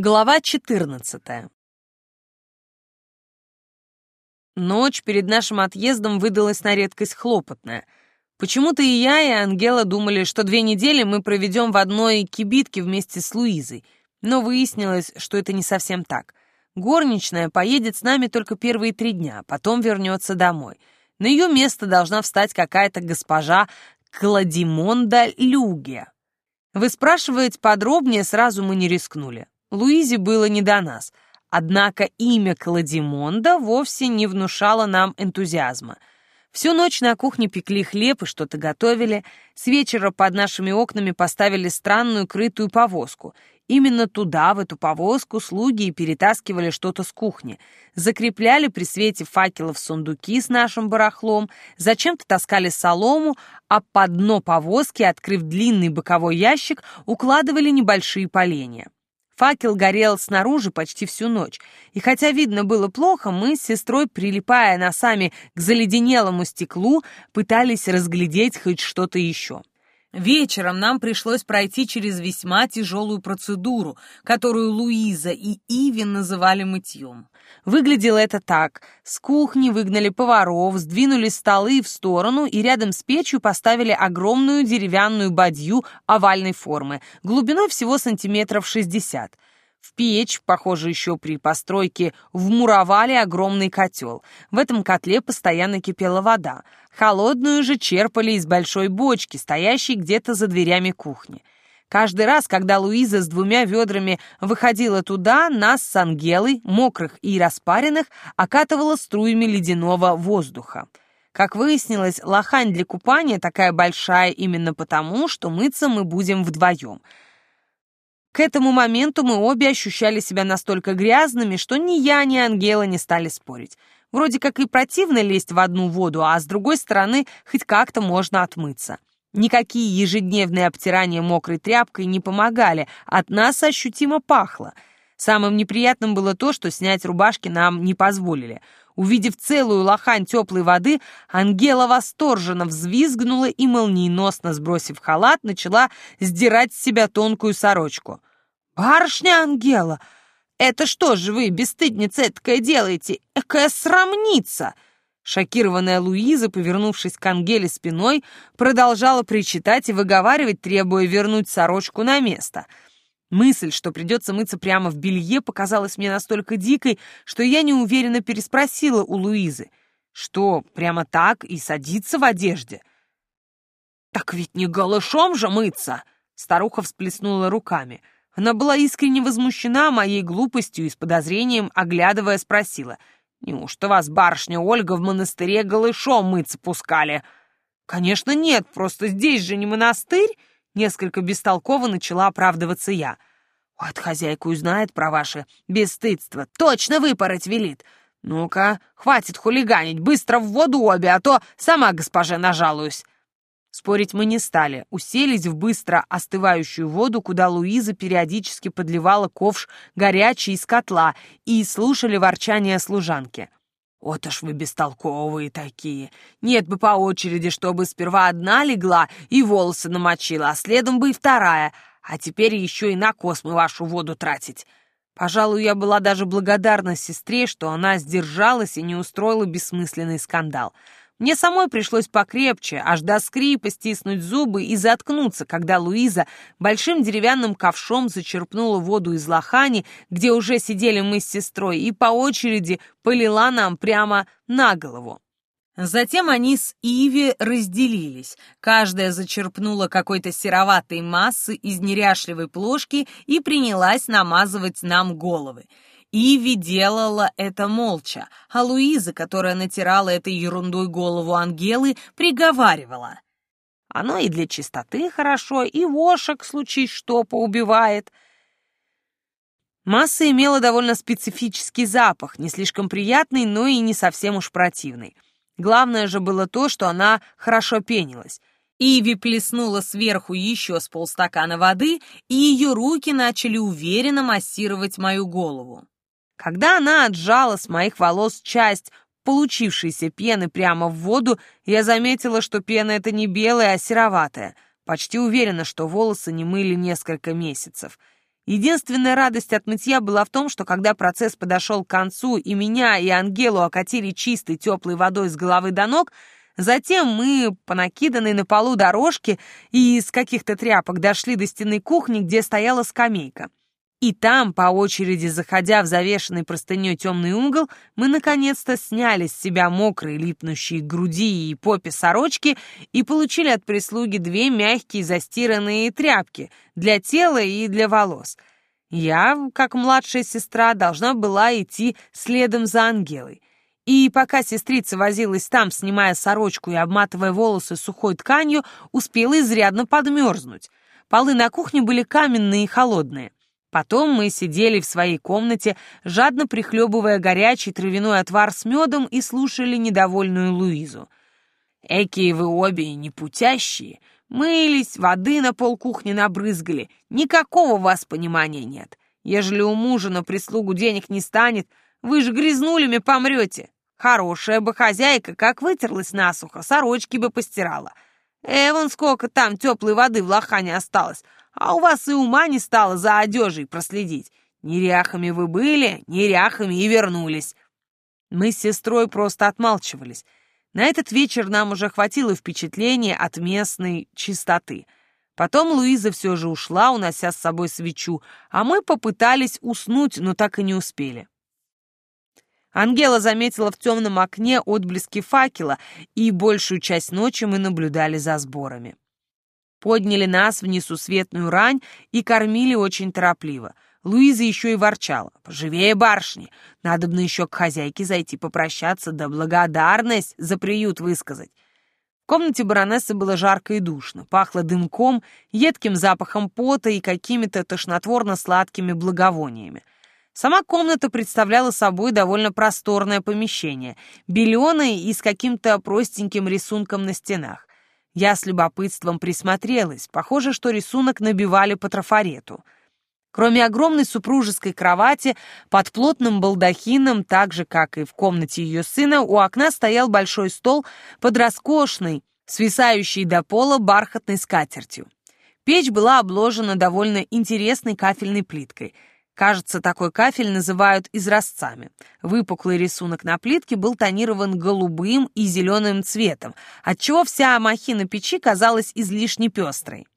Глава 14 Ночь перед нашим отъездом выдалась на редкость хлопотная. Почему-то и я, и Ангела думали, что две недели мы проведем в одной кибитке вместе с Луизой, но выяснилось, что это не совсем так. Горничная поедет с нами только первые три дня, потом вернется домой. На ее место должна встать какая-то госпожа Кладимонда Люгия. Вы спрашиваете подробнее, сразу мы не рискнули. Луизе было не до нас. Однако имя Кладимонда вовсе не внушало нам энтузиазма. Всю ночь на кухне пекли хлеб и что-то готовили. С вечера под нашими окнами поставили странную крытую повозку. Именно туда, в эту повозку, слуги и перетаскивали что-то с кухни. Закрепляли при свете факелов сундуки с нашим барахлом, зачем-то таскали солому, а под дно повозки, открыв длинный боковой ящик, укладывали небольшие поленья. Факел горел снаружи почти всю ночь, и хотя видно было плохо, мы с сестрой, прилипая носами к заледенелому стеклу, пытались разглядеть хоть что-то еще. Вечером нам пришлось пройти через весьма тяжелую процедуру, которую Луиза и Иви называли мытьем. Выглядело это так. С кухни выгнали поваров, сдвинули столы в сторону и рядом с печью поставили огромную деревянную бадью овальной формы, глубиной всего сантиметров шестьдесят. В печь, похоже, еще при постройке, вмуровали огромный котел. В этом котле постоянно кипела вода. Холодную же черпали из большой бочки, стоящей где-то за дверями кухни. Каждый раз, когда Луиза с двумя ведрами выходила туда, нас с Ангелой, мокрых и распаренных, окатывала струями ледяного воздуха. Как выяснилось, лохань для купания такая большая именно потому, что мыться мы будем вдвоем. К этому моменту мы обе ощущали себя настолько грязными, что ни я, ни Ангела не стали спорить. Вроде как и противно лезть в одну воду, а с другой стороны, хоть как-то можно отмыться. Никакие ежедневные обтирания мокрой тряпкой не помогали, от нас ощутимо пахло. Самым неприятным было то, что снять рубашки нам не позволили. Увидев целую лохань теплой воды, Ангела восторженно взвизгнула и, молниеносно сбросив халат, начала сдирать с себя тонкую сорочку. «Барышня Ангела, это что же вы, бесстыдница, этакое делаете? Экая срамница!» Шокированная Луиза, повернувшись к Ангеле спиной, продолжала причитать и выговаривать, требуя вернуть сорочку на место. Мысль, что придется мыться прямо в белье, показалась мне настолько дикой, что я неуверенно переспросила у Луизы. Что, прямо так и садиться в одежде? «Так ведь не голышом же мыться!» Старуха всплеснула руками. Она была искренне возмущена моей глупостью и с подозрением, оглядывая, спросила — Неужто вас, барышня Ольга, в монастыре голышом мыться пускали? Конечно, нет, просто здесь же не монастырь, несколько бестолково начала оправдываться я. Вот хозяйка узнает про ваше бесстыдство, точно выпороть велит. Ну-ка, хватит хулиганить, быстро в воду обе, а то сама госпоже нажалуюсь. Спорить мы не стали, уселись в быстро остывающую воду, куда Луиза периодически подливала ковш горячий из котла и слушали ворчание служанки. «Вот аж вы бестолковые такие! Нет бы по очереди, чтобы сперва одна легла и волосы намочила, а следом бы и вторая, а теперь еще и на космы вашу воду тратить!» Пожалуй, я была даже благодарна сестре, что она сдержалась и не устроила бессмысленный скандал — мне самой пришлось покрепче, аж до скрипа стиснуть зубы и заткнуться, когда Луиза большим деревянным ковшом зачерпнула воду из лохани, где уже сидели мы с сестрой, и по очереди полила нам прямо на голову. Затем они с Иви разделились. Каждая зачерпнула какой-то сероватой массы из неряшливой плошки и принялась намазывать нам головы. Иви делала это молча, а Луиза, которая натирала этой ерундой голову Ангелы, приговаривала. Оно и для чистоты хорошо, и вошек, случись что, поубивает. Масса имела довольно специфический запах, не слишком приятный, но и не совсем уж противный. Главное же было то, что она хорошо пенилась. Иви плеснула сверху еще с полстакана воды, и ее руки начали уверенно массировать мою голову. Когда она отжала с моих волос часть получившейся пены прямо в воду, я заметила, что пена эта не белая, а сероватая. Почти уверена, что волосы не мыли несколько месяцев. Единственная радость от мытья была в том, что когда процесс подошел к концу, и меня, и Ангелу окатили чистой теплой водой с головы до ног, затем мы, по накиданной на полу дорожке и из каких-то тряпок, дошли до стены кухни, где стояла скамейка. И там, по очереди заходя в завешенный простыней темный угол, мы наконец-то сняли с себя мокрые, липнущие груди и попе сорочки и получили от прислуги две мягкие застиранные тряпки для тела и для волос. Я, как младшая сестра, должна была идти следом за Ангелой. И пока сестрица возилась там, снимая сорочку и обматывая волосы сухой тканью, успела изрядно подмерзнуть. Полы на кухне были каменные и холодные. Потом мы сидели в своей комнате, жадно прихлебывая горячий травяной отвар с медом и слушали недовольную Луизу. «Экие вы обе непутящие, мылись, воды на пол кухни набрызгали, никакого вас понимания нет. Ежели у мужа на прислугу денег не станет, вы же грязнулями помрете. Хорошая бы хозяйка, как вытерлась насухо, сорочки бы постирала. Эван, сколько там теплой воды в лохане осталось, а у вас и ума не стало за одежей проследить. Неряхами вы были, неряхами и вернулись. Мы с сестрой просто отмалчивались. На этот вечер нам уже хватило впечатления от местной чистоты. Потом Луиза все же ушла, унося с собой свечу, а мы попытались уснуть, но так и не успели. Ангела заметила в темном окне отблески факела, и большую часть ночи мы наблюдали за сборами. Подняли нас в несусветную рань и кормили очень торопливо. Луиза еще и ворчала. «Поживее, барышни! Надобно еще к хозяйке зайти попрощаться, да благодарность за приют высказать». В комнате баронессы было жарко и душно, пахло дымком, едким запахом пота и какими-то тошнотворно-сладкими благовониями. Сама комната представляла собой довольно просторное помещение, беленое и с каким-то простеньким рисунком на стенах. Я с любопытством присмотрелась. Похоже, что рисунок набивали по трафарету. Кроме огромной супружеской кровати, под плотным балдахином, так же, как и в комнате ее сына, у окна стоял большой стол под роскошной, свисающей до пола бархатной скатертью. Печь была обложена довольно интересной кафельной плиткой — Кажется, такой кафель называют изразцами. Выпуклый рисунок на плитке был тонирован голубым и зеленым цветом, отчего вся махина печи казалась излишне пестрой.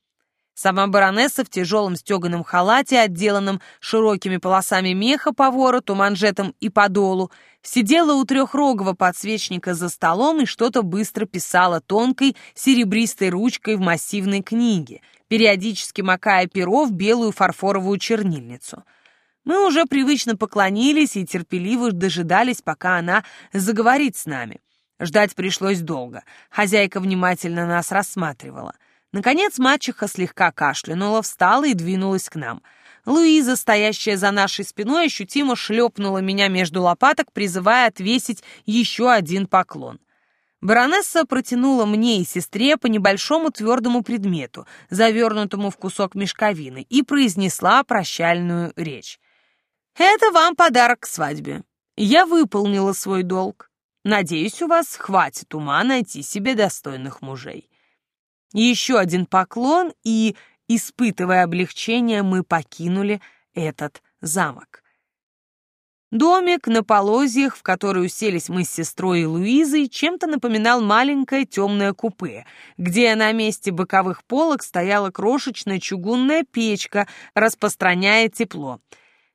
Сама баронесса в тяжелом стеганом халате, отделанном широкими полосами меха по вороту, манжетам и подолу, сидела у трехрогого подсвечника за столом и что-то быстро писала тонкой серебристой ручкой в массивной книге, периодически макая перо в белую фарфоровую чернильницу — мы уже привычно поклонились и терпеливо дожидались, пока она заговорит с нами. Ждать пришлось долго. Хозяйка внимательно нас рассматривала. Наконец мачеха слегка кашлянула, встала и двинулась к нам. Луиза, стоящая за нашей спиной, ощутимо шлепнула меня между лопаток, призывая отвесить еще один поклон. Баронесса протянула мне и сестре по небольшому твердому предмету, завернутому в кусок мешковины, и произнесла прощальную речь. Это вам подарок к свадьбе. Я выполнила свой долг. Надеюсь, у вас хватит ума найти себе достойных мужей. Еще один поклон, и, испытывая облегчение, мы покинули этот замок. Домик на полозьях, в который уселись мы с сестрой и Луизой, чем-то напоминал маленькое темное купе, где на месте боковых полок стояла крошечная чугунная печка, распространяя тепло —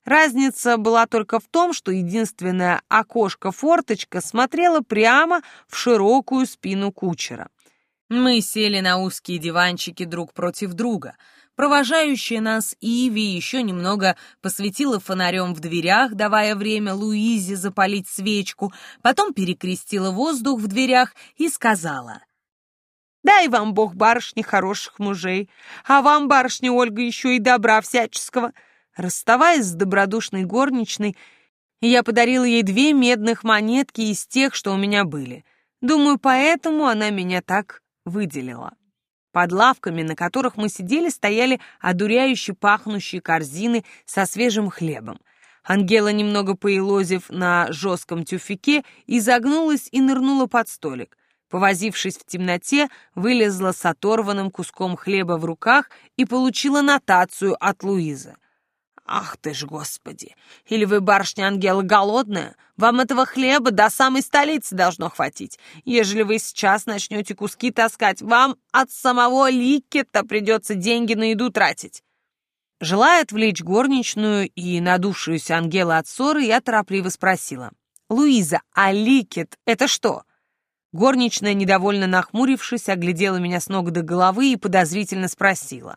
Разница была только в том, что единственное окошко-форточка смотрело прямо в широкую спину кучера. Мы сели на узкие диванчики друг против друга. Провожающая нас Иви еще немного посветила фонарем в дверях, давая время Луизе запалить свечку, потом перекрестила воздух в дверях и сказала — Дай вам Бог, барышни, хороших мужей, а вам, барышня Ольга, еще и добра всяческого. Расставаясь с добродушной горничной, я подарила ей две медных монетки из тех, что у меня были. Думаю, поэтому она меня так выделила. Под лавками, на которых мы сидели, стояли одуряюще пахнущие корзины со свежим хлебом. Ангела, немного поелозив на жестком тюфике, изогнулась и нырнула под столик. Повозившись в темноте, вылезла с оторванным куском хлеба в руках и получила нотацию от Луизы. Ах ты ж, господи! Или вы, барышня Ангела, голодная? Вам этого хлеба до самой столицы должно хватить. Ежели вы сейчас начнете куски таскать, вам от самого Ликета придется деньги на еду тратить. Желая отвлечь горничную и надувшуюся Ангела от ссоры, я торопливо спросила. «Луиза, а Ликет — это что?» Горничная, недовольно нахмурившись, оглядела меня с ног до головы и подозрительно спросила.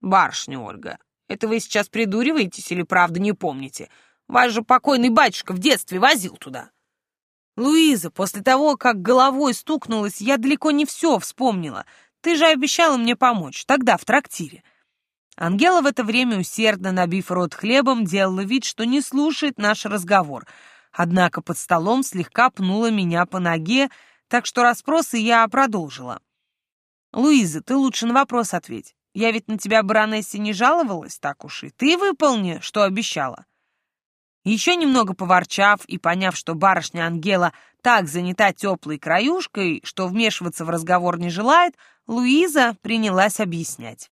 «Барышня Ольга, это вы сейчас придуриваетесь или правда не помните? Ваш же покойный батюшка в детстве возил туда». «Луиза, после того, как головой стукнулась, я далеко не все вспомнила. Ты же обещала мне помочь, тогда, в трактире». Ангела в это время, усердно набив рот хлебом, делала вид, что не слушает наш разговор, однако под столом слегка пнула меня по ноге, так что расспросы я продолжила. «Луиза, ты лучше на вопрос ответь. Я ведь на тебя, баронессе, не жаловалась, так уж и ты выполни, что обещала». Еще немного поворчав и поняв, что барышня Ангела так занята теплой краюшкой, что вмешиваться в разговор не желает, Луиза принялась объяснять.